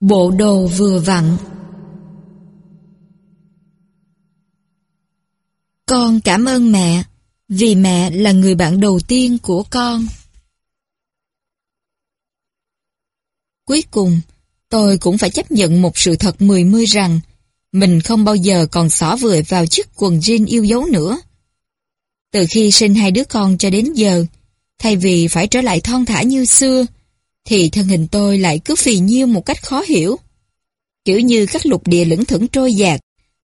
Bộ đồ vừa vặn Con cảm ơn mẹ, vì mẹ là người bạn đầu tiên của con. Cuối cùng, tôi cũng phải chấp nhận một sự thật mười mươi rằng mình không bao giờ còn xỏ vừa vào chiếc quần jean yêu dấu nữa. Từ khi sinh hai đứa con cho đến giờ, thay vì phải trở lại thon thả như xưa, thì thân hình tôi lại cứ phì nhiêu một cách khó hiểu. Kiểu như các lục địa lững thững trôi dạt,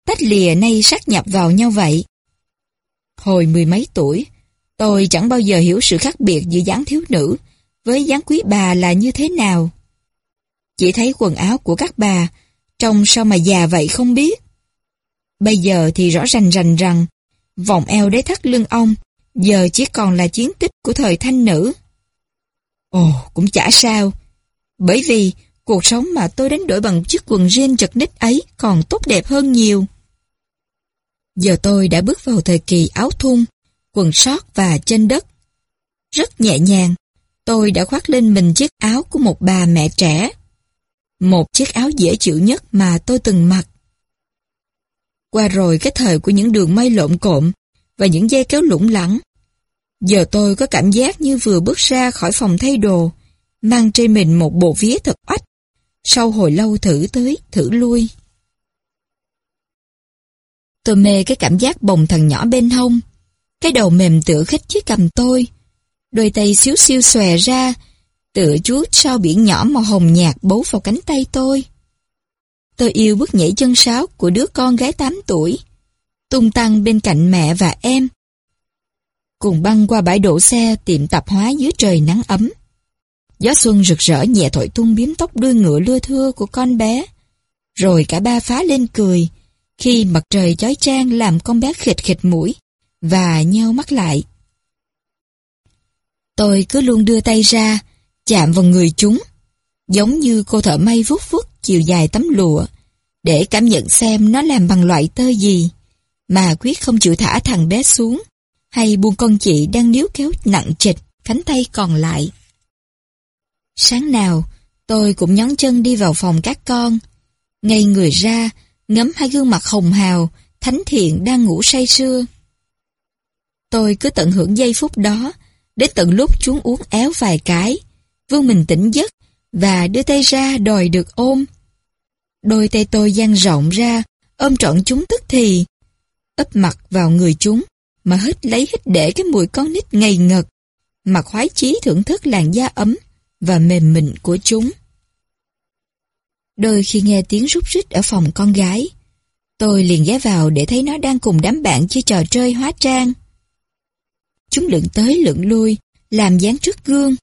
tách lìa nay sát nhập vào nhau vậy. Hồi mười mấy tuổi, tôi chẳng bao giờ hiểu sự khác biệt giữa dáng thiếu nữ với dáng quý bà là như thế nào. Chỉ thấy quần áo của các bà trông sao mà già vậy không biết. Bây giờ thì rõ rành rành rằng vòng eo đế thắt lưng ông giờ chỉ còn là chiến tích của thời thanh nữ. Ồ, cũng chả sao. Bởi vì cuộc sống mà tôi đánh đổi bằng chiếc quần jean chật ních ấy còn tốt đẹp hơn nhiều. Giờ tôi đã bước vào thời kỳ áo thun, quần sót và chân đất. Rất nhẹ nhàng, tôi đã khoác lên mình chiếc áo của một bà mẹ trẻ. Một chiếc áo dễ chịu nhất mà tôi từng mặc. Qua rồi cái thời của những đường may lộn cộm và những dây kéo lủng lẳng. Giờ tôi có cảm giác như vừa bước ra khỏi phòng thay đồ, mang trên mình một bộ vía thật oách, sau hồi lâu thử tới, thử lui. Tôi mê cái cảm giác bồng thằng nhỏ bên hông. Cái đầu mềm tựa khích chiếc cầm tôi. Đôi tay xíu xiu xòe ra, tựa chuốt sau biển nhỏ màu hồng nhạt bấu vào cánh tay tôi. Tôi yêu bước nhảy chân sáo của đứa con gái 8 tuổi, tung tăng bên cạnh mẹ và em. Cùng băng qua bãi đổ xe tiệm tạp hóa dưới trời nắng ấm. Gió xuân rực rỡ nhẹ thổi tung biếm tóc đuôi ngựa lưa thưa của con bé. Rồi cả ba phá lên cười, khi mặt trời chói chang làm con bé khịt khịt mũi và nheo mắt lại. Tôi cứ luôn đưa tay ra, chạm vào người chúng, giống như cô thợ may vuốt vuốt chiều dài tấm lụa, để cảm nhận xem nó làm bằng loại tơ gì, mà quyết không chịu thả thằng bé xuống, hay buông con chị đang níu kéo nặng trịch cánh tay còn lại. Sáng nào, tôi cũng nhón chân đi vào phòng các con, ngay người ra, ngắm hai gương mặt hồng hào, thánh thiện đang ngủ say sưa. Tôi cứ tận hưởng giây phút đó, đến tận lúc chúng uống éo vài cái, vương mình tỉnh giấc và đưa tay ra đòi được ôm. Đôi tay tôi dang rộng ra, ôm trọn chúng tức thì, ấp mặt vào người chúng, mà hít lấy hít để cái mùi con nít ngây ngật, mà khoái chí thưởng thức làn da ấm và mềm mịn của chúng. Đôi khi nghe tiếng rút rít ở phòng con gái, tôi liền ghé vào để thấy nó đang cùng đám bạn chơi trò chơi hóa trang. Chúng lượn tới lượn lui, làm dáng trước gương.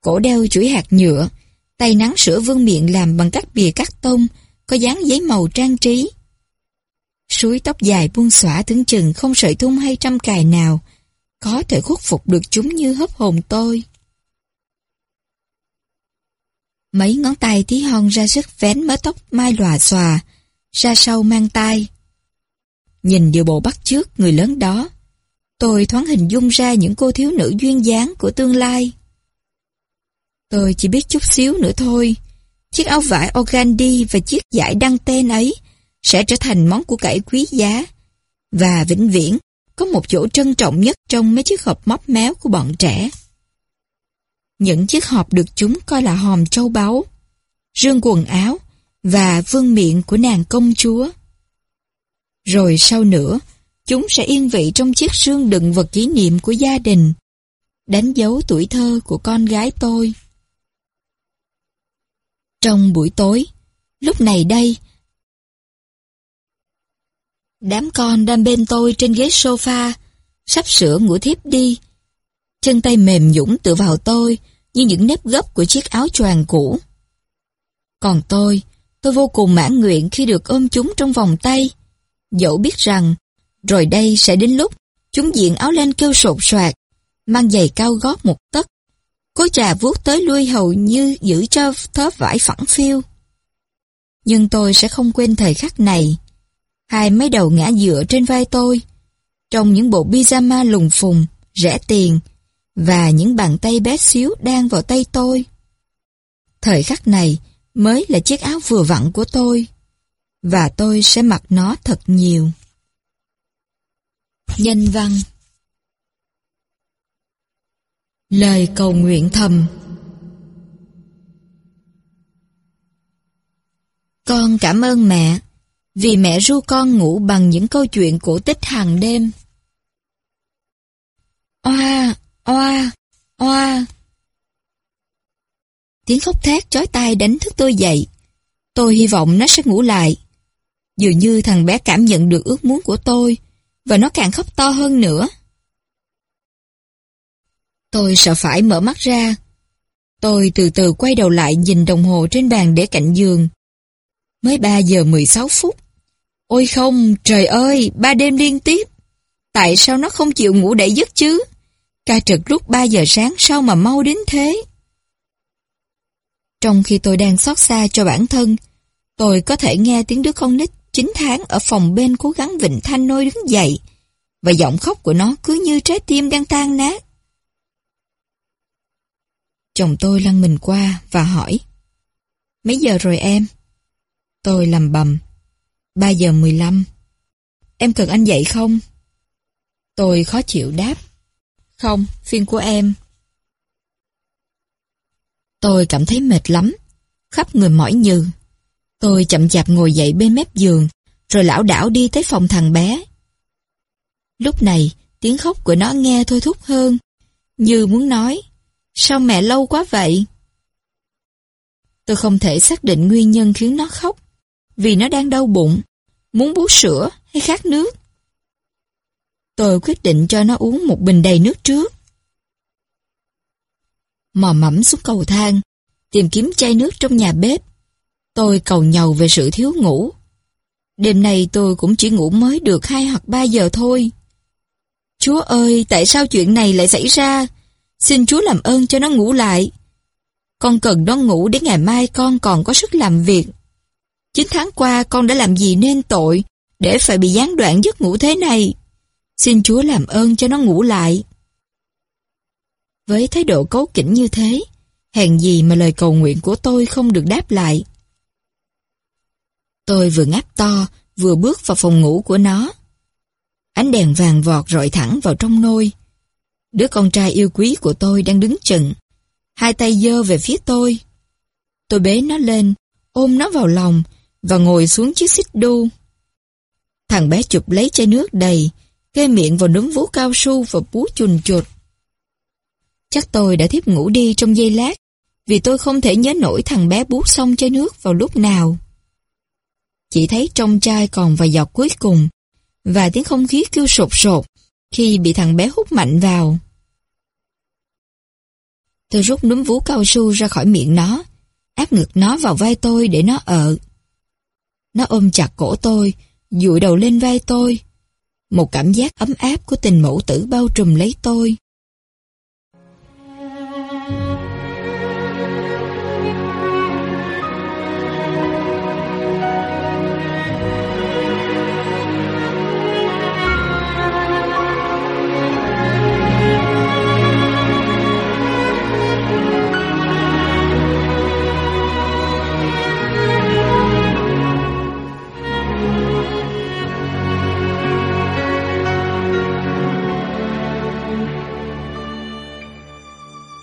Cổ đeo chuỗi hạt nhựa, tay nắng sữa vương miệng làm bằng các bìa cắt tông, có dáng giấy màu trang trí. Suối tóc dài buông xõa tưởng chừng không sợi thun hay trăm cài nào, có thể khuất phục được chúng như hấp hồn tôi. Mấy ngón tay tí hon ra sức vén mớ tóc mai lòa xòa, ra sau mang tay. Nhìn điều bộ bắt trước người lớn đó, tôi thoáng hình dung ra những cô thiếu nữ duyên dáng của tương lai. Tôi chỉ biết chút xíu nữa thôi, chiếc áo vải organdy và chiếc giải đăng tên ấy sẽ trở thành món của cải quý giá, và vĩnh viễn có một chỗ trân trọng nhất trong mấy chiếc hộp móc méo của bọn trẻ. Những chiếc hộp được chúng coi là hòm châu báu, rương quần áo và vương miệng của nàng công chúa. Rồi sau nữa, chúng sẽ yên vị trong chiếc xương đựng vật kỷ niệm của gia đình, đánh dấu tuổi thơ của con gái tôi. Trong buổi tối, lúc này đây, đám con đang bên tôi trên ghế sofa, sắp sửa ngủ thiếp đi. Chân tay mềm nhũng tựa vào tôi, như những nếp gấp của chiếc áo choàng cũ. Còn tôi, tôi vô cùng mãn nguyện khi được ôm chúng trong vòng tay, dẫu biết rằng, rồi đây sẽ đến lúc chúng diện áo len kêu sột soạt, mang giày cao gót một tấc. Cô trà vuốt tới lui hầu như giữ cho thớp vải phẳng phiêu. Nhưng tôi sẽ không quên thời khắc này. Hai mấy đầu ngã dựa trên vai tôi, trong những bộ pyjama lùng phùng, rẻ tiền, và những bàn tay bé xíu đang vào tay tôi. Thời khắc này, mới là chiếc áo vừa vặn của tôi. Và tôi sẽ mặc nó thật nhiều. Nhân văn Lời cầu nguyện thầm Con cảm ơn mẹ, vì mẹ ru con ngủ bằng những câu chuyện cổ tích hàng đêm. Oa, oa, oa. Tiếng khóc thét chói tai đánh thức tôi dậy. Tôi hy vọng nó sẽ ngủ lại. Dường như thằng bé cảm nhận được ước muốn của tôi, và nó càng khóc to hơn nữa. Tôi sợ phải mở mắt ra. Tôi từ từ quay đầu lại nhìn đồng hồ trên bàn để cạnh giường. Mới 3 giờ 16 phút. Ôi không, trời ơi, ba đêm liên tiếp. Tại sao nó không chịu ngủ để giấc chứ? Ca trực lúc 3 giờ sáng sao mà mau đến thế? Trong khi tôi đang xót xa cho bản thân, tôi có thể nghe tiếng đứa con nít 9 tháng ở phòng bên cố gắng vịnh thanh nôi đứng dậy, và giọng khóc của nó cứ như trái tim đang tan nát. Chồng tôi lăn mình qua và hỏi, Mấy giờ rồi em? Tôi làm bầm, 3 giờ 15. Em cần anh dậy không? Tôi khó chịu đáp, Không, phiên của em. Tôi cảm thấy mệt lắm, khắp người mỏi nhừ. Tôi chậm chạp ngồi dậy bên mép giường, rồi lão đảo đi tới phòng thằng bé. Lúc này, tiếng khóc của nó nghe thôi thúc hơn, như muốn nói, sao mẹ lâu quá vậy? Tôi không thể xác định nguyên nhân khiến nó khóc, vì nó đang đau bụng, muốn bú sữa hay khát nước. Tôi quyết định cho nó uống một bình đầy nước trước. Mò mẫm xuống cầu thang, tìm kiếm chai nước trong nhà bếp. Tôi cầu nhầu về sự thiếu ngủ. Đêm nay tôi cũng chỉ ngủ mới được hai hoặc ba giờ thôi. Chúa ơi, tại sao chuyện này lại xảy ra? Xin Chúa làm ơn cho nó ngủ lại. Con cần nó ngủ để ngày mai con còn có sức làm việc. 9 tháng qua con đã làm gì nên tội để phải bị gián đoạn giấc ngủ thế này. Xin Chúa làm ơn cho nó ngủ lại. Với thái độ cấu kỉnh như thế, hèn gì mà lời cầu nguyện của tôi không được đáp lại. Tôi vừa ngáp to, vừa bước vào phòng ngủ của nó. Ánh đèn vàng vọt rọi thẳng vào trong nôi. Đứa con trai yêu quý của tôi đang đứng chừng, hai tay dơ về phía tôi. Tôi bế nó lên, ôm nó vào lòng và ngồi xuống chiếc xích đu. Thằng bé chụp lấy chai nước đầy, kê miệng vào núm vú cao su và bú chùn chuột. Chắc tôi đã thiếp ngủ đi trong giây lát, vì tôi không thể nhớ nổi thằng bé bú xong chai nước vào lúc nào. Chỉ thấy trong chai còn vài giọt cuối cùng, và tiếng không khí kêu sột sột khi bị thằng bé hút mạnh vào. Tôi rút núm vú cao su ra khỏi miệng nó, áp ngực nó vào vai tôi để nó ở. Nó ôm chặt cổ tôi, dụi đầu lên vai tôi. Một cảm giác ấm áp của tình mẫu tử bao trùm lấy tôi.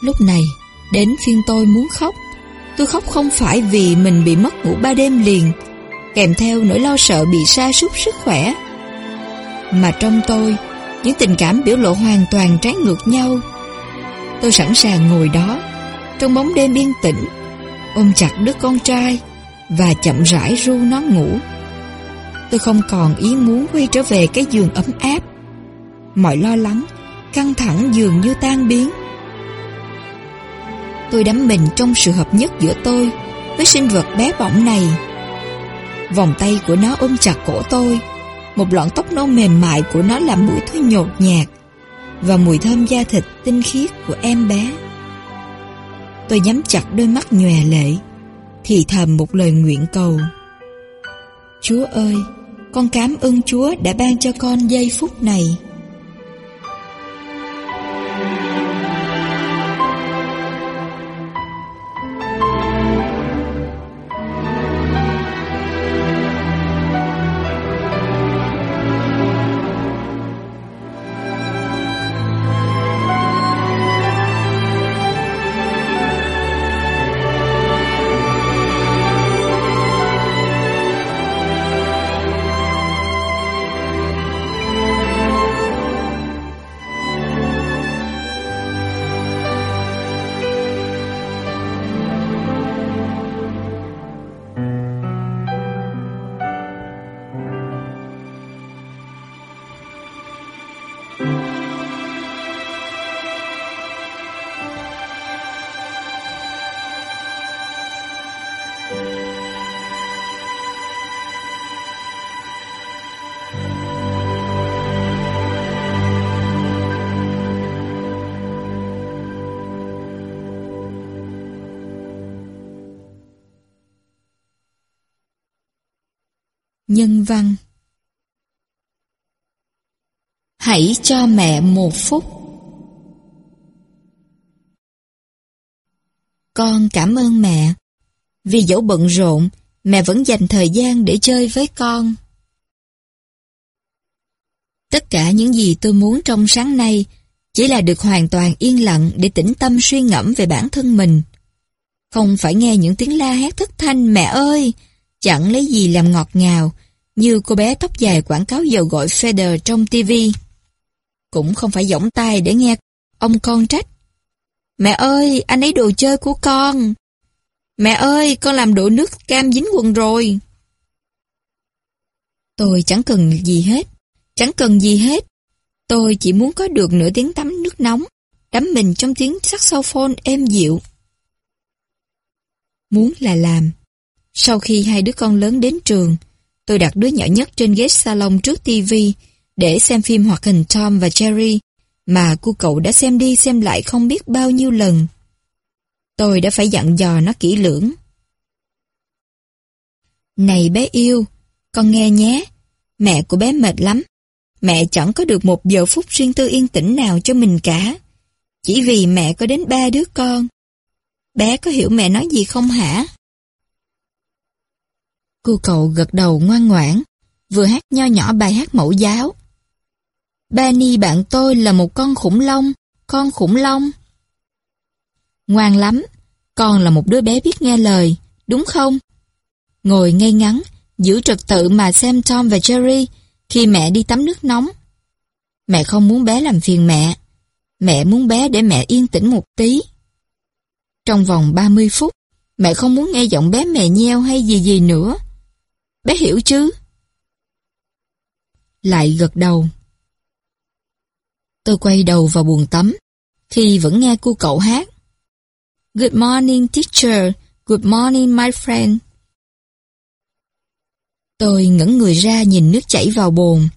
Lúc này, đến phiên tôi muốn khóc. Tôi khóc không phải vì mình bị mất ngủ ba đêm liền, kèm theo nỗi lo sợ bị sa sút sức khỏe. Mà trong tôi, những tình cảm biểu lộ hoàn toàn trái ngược nhau. Tôi sẵn sàng ngồi đó, trong bóng đêm yên tĩnh, ôm chặt đứa con trai và chậm rãi ru nó ngủ. Tôi không còn ý muốn quay trở về cái giường ấm áp. Mọi lo lắng, căng thẳng dường như tan biến. Tôi đắm mình trong sự hợp nhất giữa tôi với sinh vật bé bỏng này. Vòng tay của nó ôm chặt cổ tôi, một lọn tóc nâu mềm mại của nó làm mũi tôi nhột nhạt và mùi thơm da thịt tinh khiết của em bé. Tôi nhắm chặt đôi mắt nhòe lệ, thì thầm một lời nguyện cầu. Chúa ơi, con cảm ơn Chúa đã ban cho con giây phút này. Nhân văn. Hãy cho mẹ một phút. Con cảm ơn mẹ. Vì dẫu bận rộn Mẹ vẫn dành thời gian để chơi với con. Tất cả những gì tôi muốn trong sáng nay chỉ là được hoàn toàn yên lặng để tĩnh tâm suy ngẫm về bản thân mình. Không phải nghe những tiếng la hét thất thanh mẹ ơi, chẳng lấy gì làm ngọt ngào, như cô bé tóc dài quảng cáo dầu gội Feder trong TV. Cũng không phải giỏng tai để nghe ông con trách. Mẹ ơi, anh ấy đồ chơi của con. Mẹ ơi, con làm đổ nước cam dính quần rồi. Tôi chẳng cần gì hết, chẳng cần gì hết. Tôi chỉ muốn có được nửa tiếng tắm nước nóng, đắm mình trong tiếng saxophone êm dịu. Muốn là làm. Sau khi hai đứa con lớn đến trường, tôi đặt đứa nhỏ nhất trên ghế salon trước tivi để xem phim hoạt hình Tom và Jerry mà cô cậu đã xem đi xem lại không biết bao nhiêu lần. Tôi đã phải dặn dò nó kỹ lưỡng. Này bé yêu, con nghe nhé, mẹ của bé mệt lắm. Mẹ chẳng có được một giờ phút riêng tư yên tĩnh nào cho mình cả. Chỉ vì mẹ có đến ba đứa con. Bé có hiểu mẹ nói gì không hả? Cô cậu gật đầu ngoan ngoãn, vừa hát nho nhỏ bài hát mẫu giáo. Benny bạn tôi là một con khủng long, con khủng long. Ngoan lắm, con là một đứa bé biết nghe lời, đúng không? Ngồi ngay ngắn, giữ trật tự mà xem Tom và Jerry khi mẹ đi tắm nước nóng. Mẹ không muốn bé làm phiền mẹ. Mẹ muốn bé để mẹ yên tĩnh một tí. Trong vòng 30 phút, mẹ không muốn nghe giọng bé mẹ nheo hay gì gì nữa. Bé hiểu chứ? Lại gật đầu. Tôi quay đầu vào buồng tắm, khi vẫn nghe cô cậu hát. Good morning teacher, good morning my friend. Tôi ngẩng người ra nhìn nước chảy vào bồn.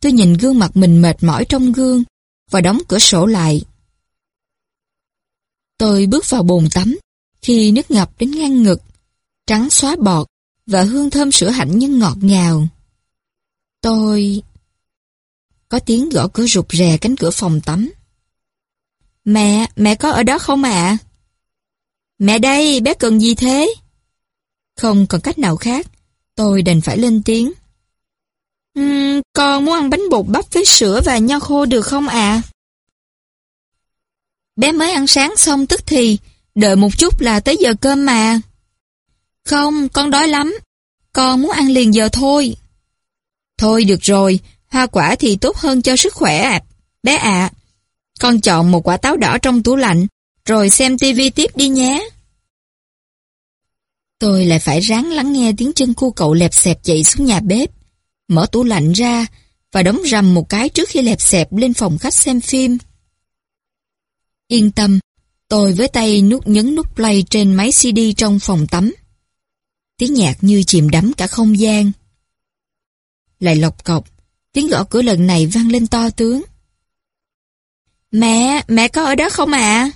Tôi nhìn gương mặt mình mệt mỏi trong gương và đóng cửa sổ lại. Tôi bước vào bồn tắm khi nước ngập đến ngang ngực, trắng xóa bọt và hương thơm sữa hạnh nhân ngọt ngào. Tôi... Có tiếng gõ cửa rụt rè cánh cửa phòng tắm. Mẹ, mẹ có ở đó không ạ? Mẹ đây, bé cần gì thế? Không còn cách nào khác, Tôi đành phải lên tiếng. Uhm, con muốn ăn bánh bột bắp với sữa và nho khô được không ạ? Bé mới ăn sáng xong tức thì, đợi một chút là tới giờ cơm mà. Không, con đói lắm. Con muốn ăn liền giờ thôi. Thôi được rồi, hoa quả thì tốt hơn cho sức khỏe ạ. Bé ạ, con chọn một quả táo đỏ trong tủ lạnh, rồi xem tivi tiếp đi nhé. Tôi lại phải ráng lắng nghe tiếng chân cô cậu lẹp xẹp chạy xuống nhà bếp, mở tủ lạnh ra và đóng rầm một cái trước khi lẹp xẹp lên phòng khách xem phim. Yên tâm, tôi với tay nút nhấn nút play trên máy CD trong phòng tắm. Tiếng nhạc như chìm đắm cả không gian. Lại lọc cọc, tiếng gõ cửa lần này vang lên to tướng. Mẹ, mẹ có ở đó không ạ?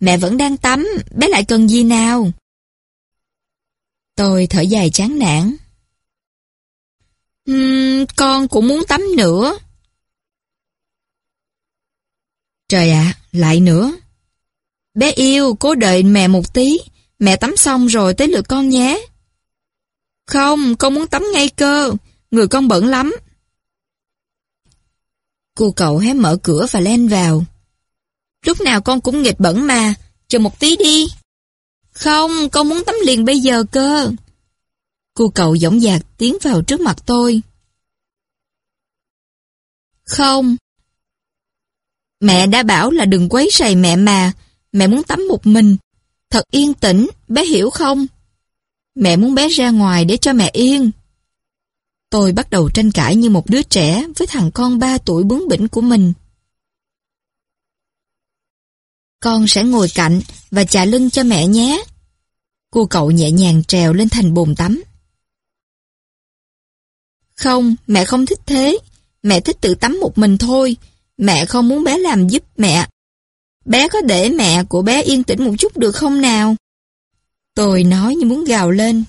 Mẹ vẫn đang tắm, bé lại cần gì nào? Tôi thở dài chán nản. Uhm, con cũng muốn tắm nữa. Trời ạ, lại nữa. Bé yêu, cố đợi mẹ một tí. Mẹ tắm xong rồi tới lượt con nhé. Không, con muốn tắm ngay cơ. Người con bẩn lắm. Cô cậu hé mở cửa và len vào. Lúc nào con cũng nghịch bẩn mà. Chờ một tí đi. Không, con muốn tắm liền bây giờ cơ. Cô cậu dõng dạc tiến vào trước mặt tôi. Không. Mẹ đã bảo là đừng quấy rầy mẹ mà, mẹ muốn tắm một mình. Thật yên tĩnh, bé hiểu không? Mẹ muốn bé ra ngoài để cho mẹ yên. Tôi bắt đầu tranh cãi như một đứa trẻ với thằng con 3 tuổi bướng bỉnh của mình. Con sẽ ngồi cạnh và chà lưng cho mẹ nhé. Cô cậu nhẹ nhàng trèo lên thành bồn tắm. Không, mẹ không thích thế. Mẹ thích tự tắm một mình thôi. Mẹ không muốn bé làm giúp mẹ. Bé có để mẹ của bé yên tĩnh một chút được không nào? Tôi nói như muốn gào lên.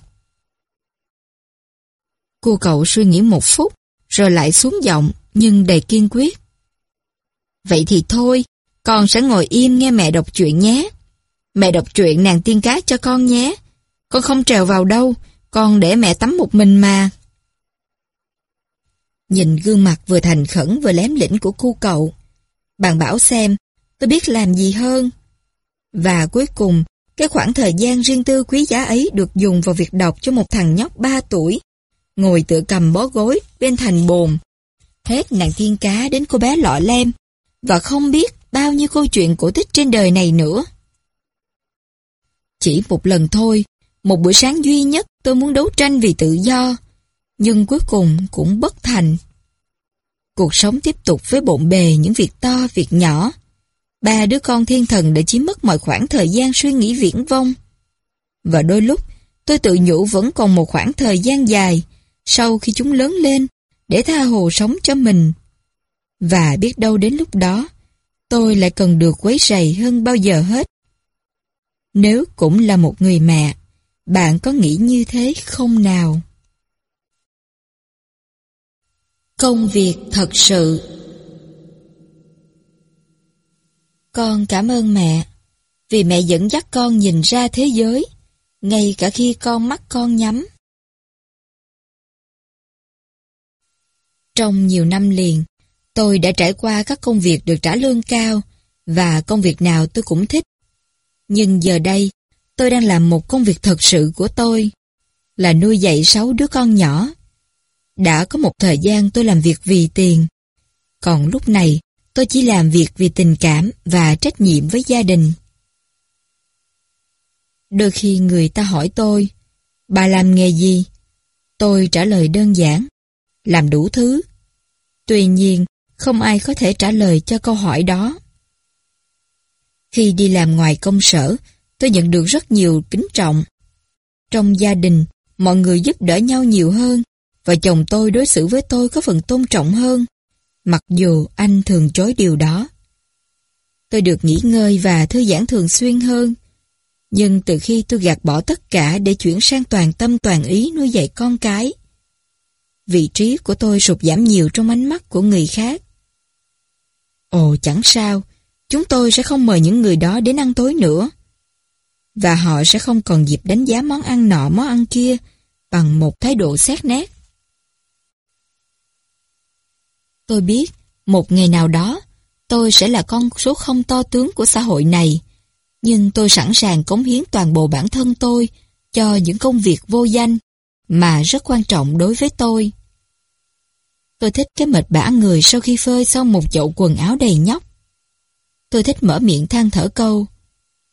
Cô cậu suy nghĩ một phút, rồi lại xuống giọng, nhưng đầy kiên quyết. Vậy thì thôi, con sẽ ngồi im nghe mẹ đọc chuyện nhé. Mẹ đọc truyện nàng tiên cá cho con nhé. Con không trèo vào đâu, con để mẹ tắm một mình mà. Nhìn gương mặt vừa thành khẩn vừa lém lĩnh của cô cậu. Bạn bảo xem, tôi biết làm gì hơn. Và cuối cùng, cái khoảng thời gian riêng tư quý giá ấy được dùng vào việc đọc cho một thằng nhóc 3 tuổi, ngồi tựa cầm bó gối bên thành bồn. Hết nàng thiên cá đến cô bé lọ lem, và không biết bao nhiêu câu chuyện cổ tích trên đời này nữa. Chỉ một lần thôi, một buổi sáng duy nhất tôi muốn đấu tranh vì tự do, nhưng cuối cùng cũng bất thành. Cuộc sống tiếp tục với bộn bề những việc to, việc nhỏ. Ba đứa con thiên thần đã chiếm mất mọi khoảng thời gian suy nghĩ viễn vông. Và đôi lúc, tôi tự nhủ vẫn còn một khoảng thời gian dài sau khi chúng lớn lên để tha hồ sống cho mình. Và biết đâu đến lúc đó, tôi lại cần được quấy rầy hơn bao giờ hết. Nếu cũng là một người mẹ, bạn có nghĩ như thế không nào? Công việc thật sự Con cảm ơn mẹ, vì mẹ dẫn dắt con nhìn ra thế giới, ngay cả khi con mắt con nhắm. Trong nhiều năm liền, tôi đã trải qua các công việc được trả lương cao, và công việc nào tôi cũng thích. Nhưng giờ đây, tôi đang làm một công việc thật sự của tôi, là nuôi dạy sáu đứa con nhỏ. Đã có một thời gian tôi làm việc vì tiền, còn lúc này tôi chỉ làm việc vì tình cảm và trách nhiệm với gia đình. Đôi khi người ta hỏi tôi, bà làm nghề gì? Tôi trả lời đơn giản, làm đủ thứ. Tuy nhiên, không ai có thể trả lời cho câu hỏi đó. Khi đi làm ngoài công sở, tôi nhận được rất nhiều kính trọng. Trong gia đình, mọi người giúp đỡ nhau nhiều hơn, và chồng tôi đối xử với tôi có phần tôn trọng hơn, mặc dù anh thường chối điều đó. Tôi được nghỉ ngơi và thư giãn thường xuyên hơn, nhưng từ khi tôi gạt bỏ tất cả để chuyển sang toàn tâm toàn ý nuôi dạy con cái, vị trí của tôi sụt giảm nhiều trong ánh mắt của người khác. Ồ chẳng sao, chúng tôi sẽ không mời những người đó đến ăn tối nữa. Và họ sẽ không còn dịp đánh giá món ăn nọ món ăn kia bằng một thái độ xét nét. Tôi biết, một ngày nào đó, tôi sẽ là con số không to tướng của xã hội này, nhưng tôi sẵn sàng cống hiến toàn bộ bản thân tôi cho những công việc vô danh mà rất quan trọng đối với tôi. Tôi thích cái mệt bã người sau khi phơi xong một chậu quần áo đầy nhóc. Tôi thích mở miệng than thở câu.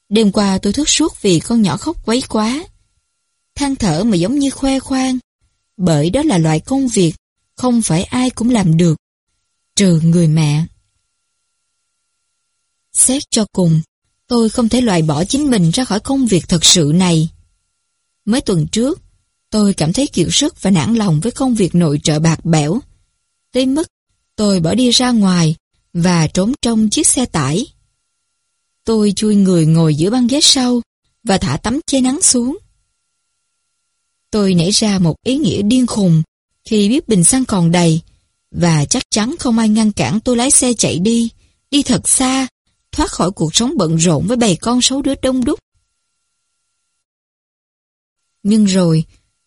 Đêm qua tôi thức suốt vì con nhỏ khóc quấy quá. Than thở mà giống như khoe khoang. Bởi đó là loại công việc không phải ai cũng làm được. Trừ người mẹ. Xét cho cùng, tôi không thể loại bỏ chính mình ra khỏi công việc thật sự này. Mấy tuần trước, tôi cảm thấy kiệt sức và nản lòng với công việc nội trợ bạc bẽo. Tới mức tôi bỏ đi ra ngoài và trốn trong chiếc xe tải. Tôi chui người ngồi giữa băng ghế sau và thả tấm che nắng xuống. Tôi nảy ra một ý nghĩa điên khùng khi biết bình xăng còn đầy và chắc chắn không ai ngăn cản tôi lái xe chạy đi, đi thật xa, thoát khỏi cuộc sống bận rộn với bầy con sáu đứa đông đúc. Nhưng rồi,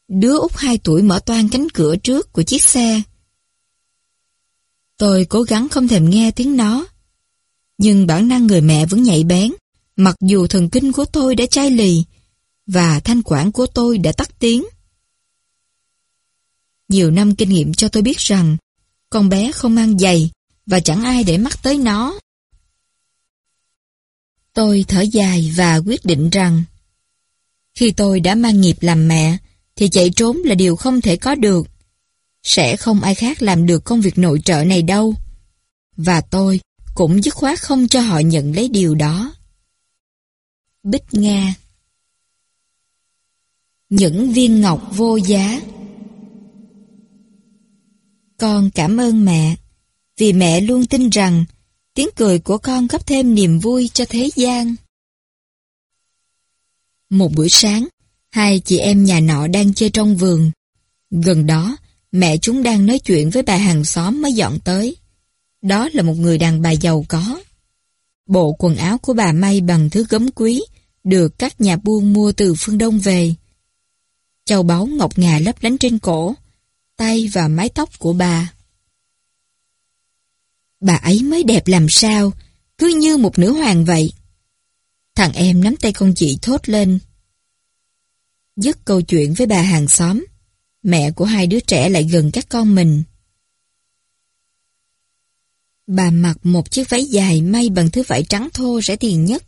đứa út hai tuổi mở toan cánh cửa trước của chiếc xe. Tôi cố gắng không thèm nghe tiếng nó. Nhưng bản năng người mẹ vẫn nhạy bén, mặc dù thần kinh của tôi đã chai lì, và thanh quản của tôi đã tắt tiếng. Nhiều năm kinh nghiệm cho tôi biết rằng, con bé không mang giày, và chẳng ai để mắt tới nó. Tôi thở dài và quyết định rằng, khi tôi đã mang nghiệp làm mẹ, thì chạy trốn là điều không thể có được. Sẽ không ai khác làm được công việc nội trợ này đâu. Và tôi cũng dứt khoát không cho họ nhận lấy điều đó. Bích Nga Những viên ngọc vô giá con cảm ơn mẹ, vì mẹ luôn tin rằng tiếng cười của con góp thêm niềm vui cho thế gian. Một buổi sáng, hai chị em nhà nọ đang chơi trong vườn. Gần đó mẹ chúng đang nói chuyện với bà hàng xóm mới dọn tới. Đó là một người đàn bà giàu có. Bộ quần áo của bà may bằng thứ gấm quý, được các nhà buôn mua từ phương Đông về. Châu báu ngọc ngà lấp lánh trên cổ, tay và mái tóc của bà. Bà ấy mới đẹp làm sao, cứ như một nữ hoàng vậy. Thằng em nắm tay con chị thốt lên. Dứt câu chuyện với bà hàng xóm, mẹ của hai đứa trẻ lại gần các con mình. Bà mặc một chiếc váy dài may bằng thứ vải trắng thô rẻ tiền nhất.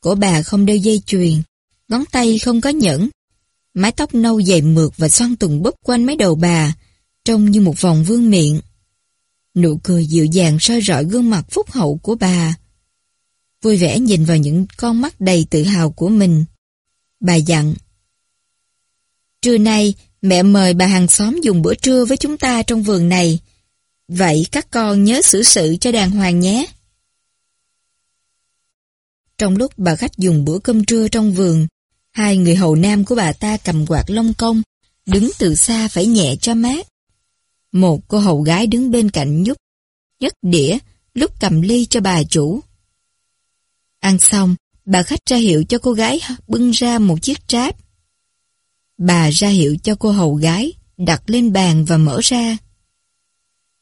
Cổ bà không đeo dây chuyền, ngón tay không có nhẫn. Mái tóc nâu dày mượt và xoăn tùng búp quanh mấy đầu bà, trông như một vòng vương miệng. Nụ cười dịu dàng soi rọi gương mặt phúc hậu của bà. Vui vẻ nhìn vào những con mắt đầy tự hào của mình. Bà dặn. Trưa nay, mẹ mời bà hàng xóm dùng bữa trưa với chúng ta trong vườn này. Vậy các con nhớ xử sự cho đàng hoàng nhé. Trong lúc bà khách dùng bữa cơm trưa trong vườn, hai người hầu nam của bà ta cầm quạt lông công, đứng từ xa phải nhẹ cho mát. Một cô hầu gái đứng bên cạnh nhúc, nhấc đĩa, lúc cầm ly cho bà chủ. Ăn xong, bà khách ra hiệu cho cô gái bưng ra một chiếc tráp. Bà ra hiệu cho cô hầu gái, đặt lên bàn và mở ra.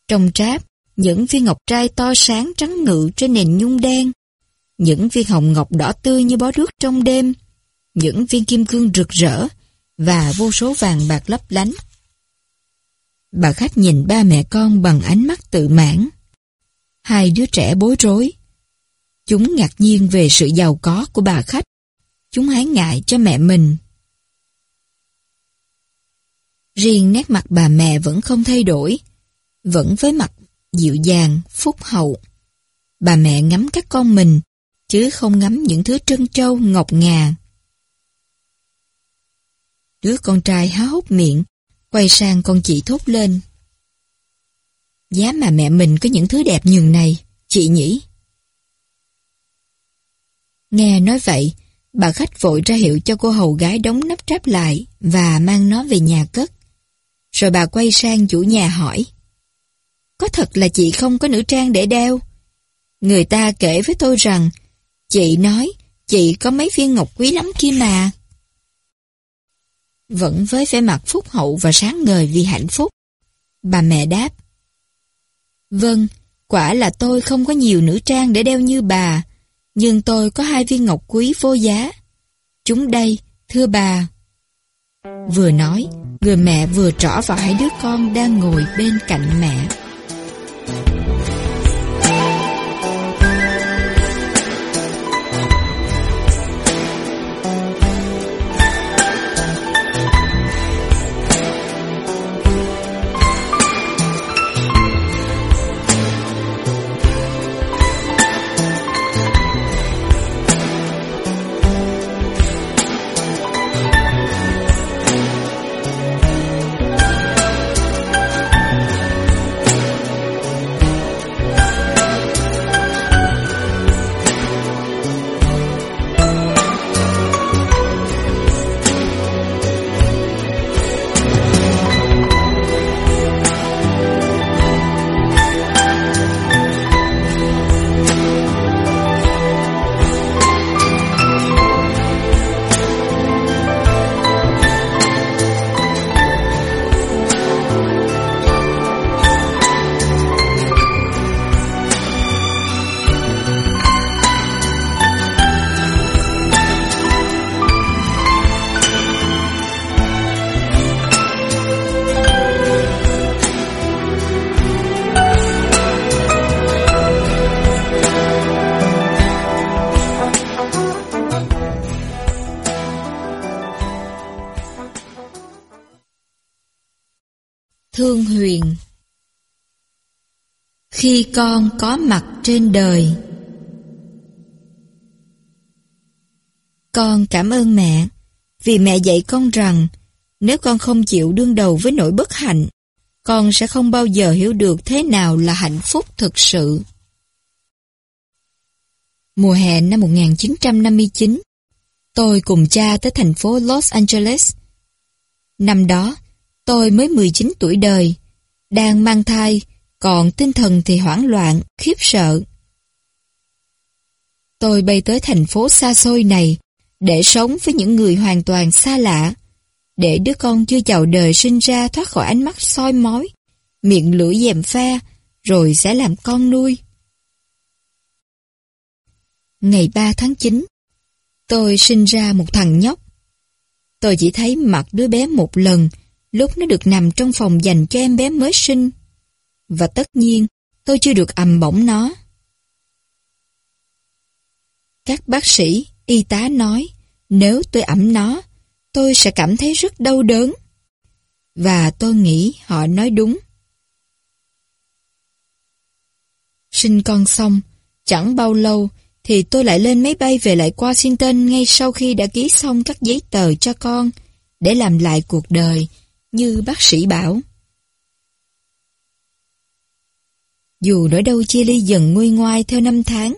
Trong tráp, những viên ngọc trai to sáng trắng ngự trên nền nhung đen. Những viên hồng ngọc đỏ tươi như bó rước trong đêm. Những viên kim cương rực rỡ và vô số vàng bạc lấp lánh. Bà khách nhìn ba mẹ con bằng ánh mắt tự mãn. Hai đứa trẻ bối rối. Chúng ngạc nhiên về sự giàu có của bà khách. Chúng hái ngại cho mẹ mình. Riêng nét mặt bà mẹ vẫn không thay đổi. Vẫn với mặt dịu dàng, phúc hậu. Bà mẹ ngắm các con mình, chứ không ngắm những thứ trân trâu ngọc ngà. Đứa con trai há hốc miệng, quay sang con chị thốt lên. Giá mà mẹ mình có những thứ đẹp nhường này, chị nhỉ? Nghe nói vậy, bà khách vội ra hiệu cho cô hầu gái đóng nắp tráp lại và mang nó về nhà cất. Rồi bà quay sang chủ nhà hỏi. Có thật là chị không có nữ trang để đeo? Người ta kể với tôi rằng, chị nói chị có mấy viên ngọc quý lắm kia mà. Vẫn với vẻ mặt phúc hậu và sáng ngời vì hạnh phúc. Bà mẹ đáp. Vâng, quả là tôi không có nhiều nữ trang để đeo như bà, nhưng tôi có hai viên ngọc quý vô giá. Chúng đây, thưa bà. Vừa nói, người mẹ vừa trỏ vào hai đứa con đang ngồi bên cạnh mẹ. Thương Khi con có mặt trên đời. Con cảm ơn mẹ Vì mẹ dạy con rằng Nếu con không chịu đương đầu với nỗi bất hạnh Con sẽ không bao giờ hiểu được thế nào là hạnh phúc thực sự. Mùa hè năm 1959 Tôi cùng cha tới thành phố Los Angeles. Năm đó Tôi mới 19 tuổi đời, đang mang thai, còn tinh thần thì hoảng loạn, khiếp sợ. Tôi bay tới thành phố xa xôi này để sống với những người hoàn toàn xa lạ, để đứa con chưa chào đời sinh ra thoát khỏi ánh mắt soi mói, miệng lưỡi dèm pha, rồi sẽ làm con nuôi. Ngày 3 tháng 9, tôi sinh ra một thằng nhóc. Tôi chỉ thấy mặt đứa bé một lần, lúc nó được nằm trong phòng dành cho em bé mới sinh. Và tất nhiên, tôi chưa được ầm bổng nó. Các bác sĩ, y tá nói, nếu tôi ẩm nó, tôi sẽ cảm thấy rất đau đớn. Và tôi nghĩ họ nói đúng. Sinh con xong, chẳng bao lâu thì tôi lại lên máy bay về lại Washington ngay sau khi đã ký xong các giấy tờ cho con để làm lại cuộc đời, như bác sĩ bảo. Dù nỗi đau chia ly dần nguôi ngoai theo năm tháng,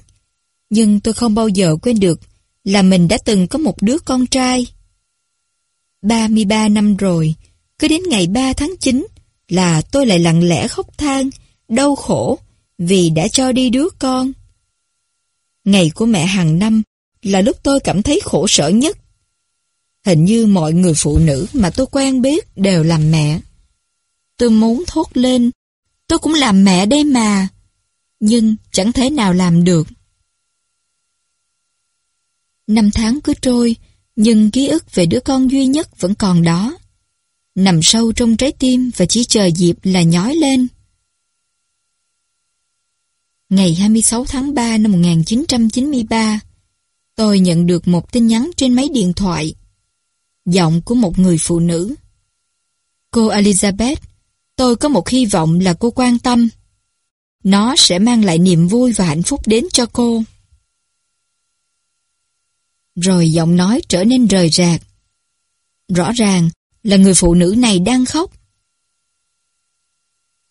nhưng tôi không bao giờ quên được là mình đã từng có một đứa con trai. 33 năm rồi, cứ đến ngày 3 tháng 9 là tôi lại lặng lẽ khóc than, đau khổ vì đã cho đi đứa con. Ngày của mẹ hàng năm là lúc tôi cảm thấy khổ sở nhất. Hình như mọi người phụ nữ mà tôi quen biết đều làm mẹ. Tôi muốn thốt lên, tôi cũng làm mẹ đây mà, nhưng chẳng thể nào làm được. Năm tháng cứ trôi, nhưng ký ức về đứa con duy nhất vẫn còn đó. Nằm sâu trong trái tim và chỉ chờ dịp là nhói lên. Ngày 26 tháng 3 năm 1993, tôi nhận được một tin nhắn trên máy điện thoại. Giọng của một người phụ nữ. Cô Elizabeth, tôi có một hy vọng là cô quan tâm. Nó sẽ mang lại niềm vui và hạnh phúc đến cho cô. Rồi giọng nói trở nên rời rạc. Rõ ràng là người phụ nữ này đang khóc.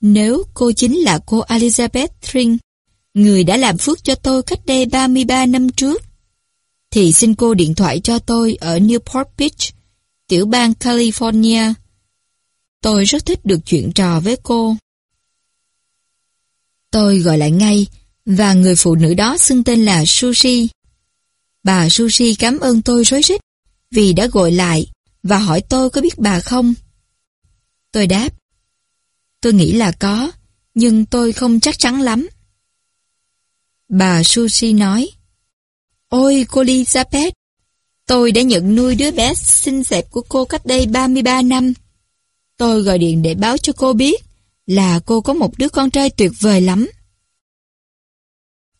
Nếu cô chính là cô Elizabeth Tring, người đã làm phước cho tôi cách đây 33 năm trước, thì xin cô điện thoại cho tôi ở Newport Beach, tiểu bang California. Tôi rất thích được chuyện trò với cô. Tôi gọi lại ngay, và người phụ nữ đó xưng tên là Sushi. Bà Sushi cảm ơn tôi rối rít vì đã gọi lại và hỏi tôi có biết bà không. Tôi đáp. Tôi nghĩ là có, nhưng tôi không chắc chắn lắm. Bà Sushi nói. Ôi cô Elizabeth, tôi đã nhận nuôi đứa bé xinh đẹp của cô cách đây 33 năm. Tôi gọi điện để báo cho cô biết là cô có một đứa con trai tuyệt vời lắm.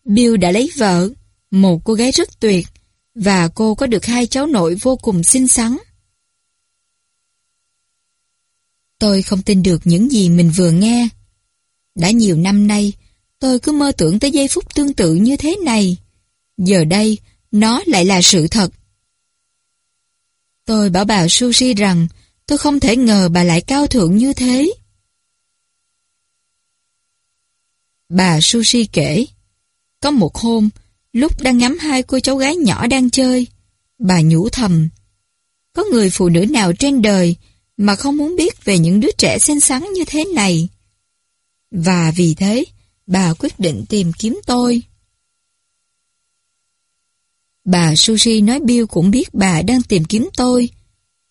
Bill đã lấy vợ, một cô gái rất tuyệt, và cô có được hai cháu nội vô cùng xinh xắn. Tôi không tin được những gì mình vừa nghe. Đã nhiều năm nay, tôi cứ mơ tưởng tới giây phút tương tự như thế này. Giờ đây, nó lại là sự thật. Tôi bảo bà Sushi rằng tôi không thể ngờ bà lại cao thượng như thế. Bà Sushi kể, có một hôm, lúc đang ngắm hai cô cháu gái nhỏ đang chơi, bà nhủ thầm. Có người phụ nữ nào trên đời mà không muốn biết về những đứa trẻ xinh xắn như thế này. Và vì thế, bà quyết định tìm kiếm tôi. Bà Sushi nói Bill cũng biết bà đang tìm kiếm tôi,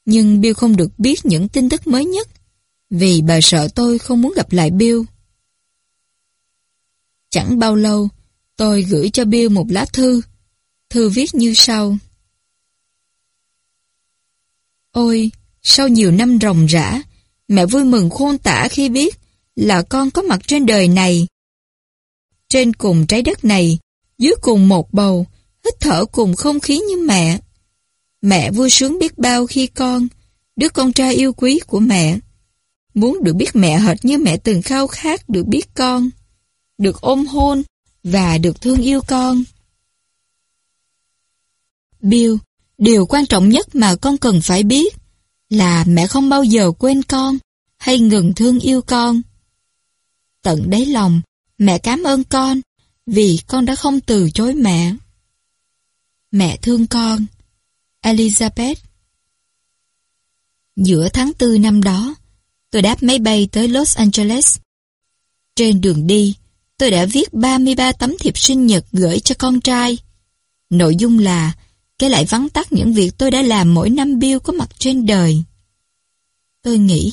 nhưng Bill không được biết những tin tức mới nhất, vì bà sợ tôi không muốn gặp lại Bill. Chẳng bao lâu, tôi gửi cho Bill một lá thư. Thư viết như sau. Ôi, sau nhiều năm ròng rã, mẹ vui mừng khôn tả khi biết là con có mặt trên đời này. Trên cùng trái đất này, dưới cùng một bầu, hít thở cùng không khí như mẹ. Mẹ vui sướng biết bao khi con, đứa con trai yêu quý của mẹ, muốn được biết mẹ hệt như mẹ từng khao khát được biết con, được ôm hôn và được thương yêu con. Bill, điều quan trọng nhất mà con cần phải biết là mẹ không bao giờ quên con hay ngừng thương yêu con. Tận đáy lòng, mẹ cảm ơn con vì con đã không từ chối mẹ. Mẹ thương con. Elizabeth Giữa tháng tư năm đó, tôi đáp máy bay tới Los Angeles. Trên đường đi, tôi đã viết 33 tấm thiệp sinh nhật gửi cho con trai. Nội dung là kể lại vắn tắt những việc tôi đã làm mỗi năm Bill có mặt trên đời. Tôi nghĩ,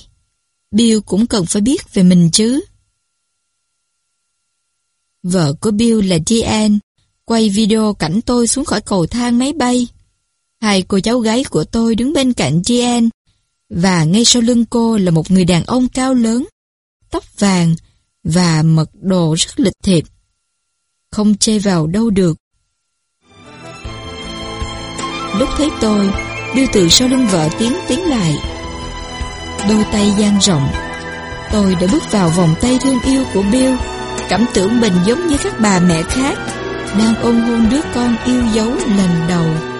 Bill cũng cần phải biết về mình chứ. Vợ của Bill là Diane, quay video cảnh tôi xuống khỏi cầu thang máy bay. Hai cô cháu gái của tôi đứng bên cạnh Diane, và ngay sau lưng cô là một người đàn ông cao lớn, tóc vàng và mật đồ rất lịch thiệp. Không chê vào đâu được. Lúc thấy tôi, đưa từ sau lưng vợ tiến tiến lại. Đôi tay dang rộng. Tôi đã bước vào vòng tay thương yêu của Bill, cảm tưởng mình giống như các bà mẹ khác, đang ôm hôn đứa con yêu dấu lần đầu.